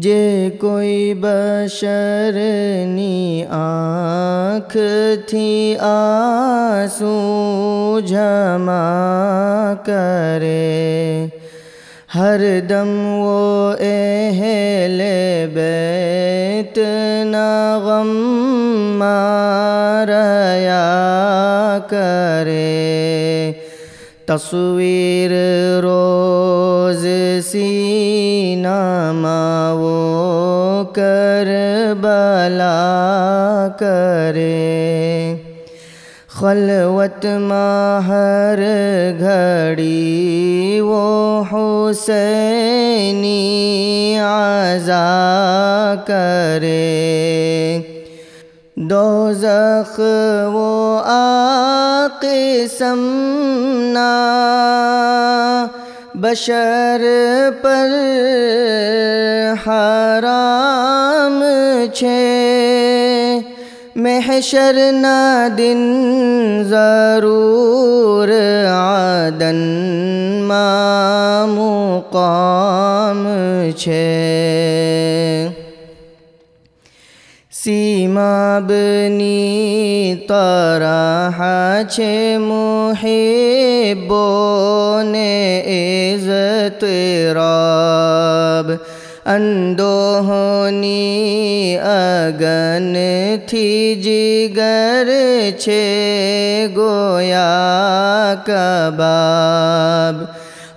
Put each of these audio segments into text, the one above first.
جے کوئی بشرنی آنکھ تھی آسو جمع کرے۔ ہر دم وہ اہل بیت نغم ماریا کرے۔ تصویر روز سینہ وہ کر بلا کرے۔ خلوت ہر گھڑی وہ حسینی عزا کرے۔ دوزخ وہ آقسمنا بشر پر حرام چھے۔ محشر نہ دن ضرور عدن ما مقام چھے۔ সীমাবনি তারা হাছে মুহে বনে এজত রব অন্দোহনি আগন থি জিগর ছে গোয়া কবাব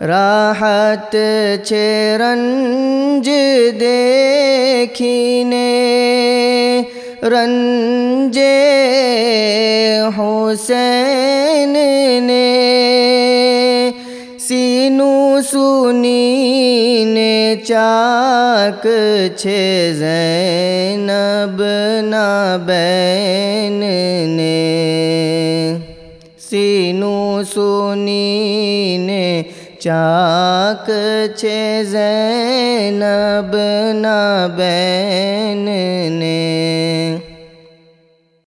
راحت چھے رنج دیکھینے، رنج حسین نے سینو سنی نے چاک چھے زینب نا نے۔ سینو سنی چاک چھ زینب نہ بین نے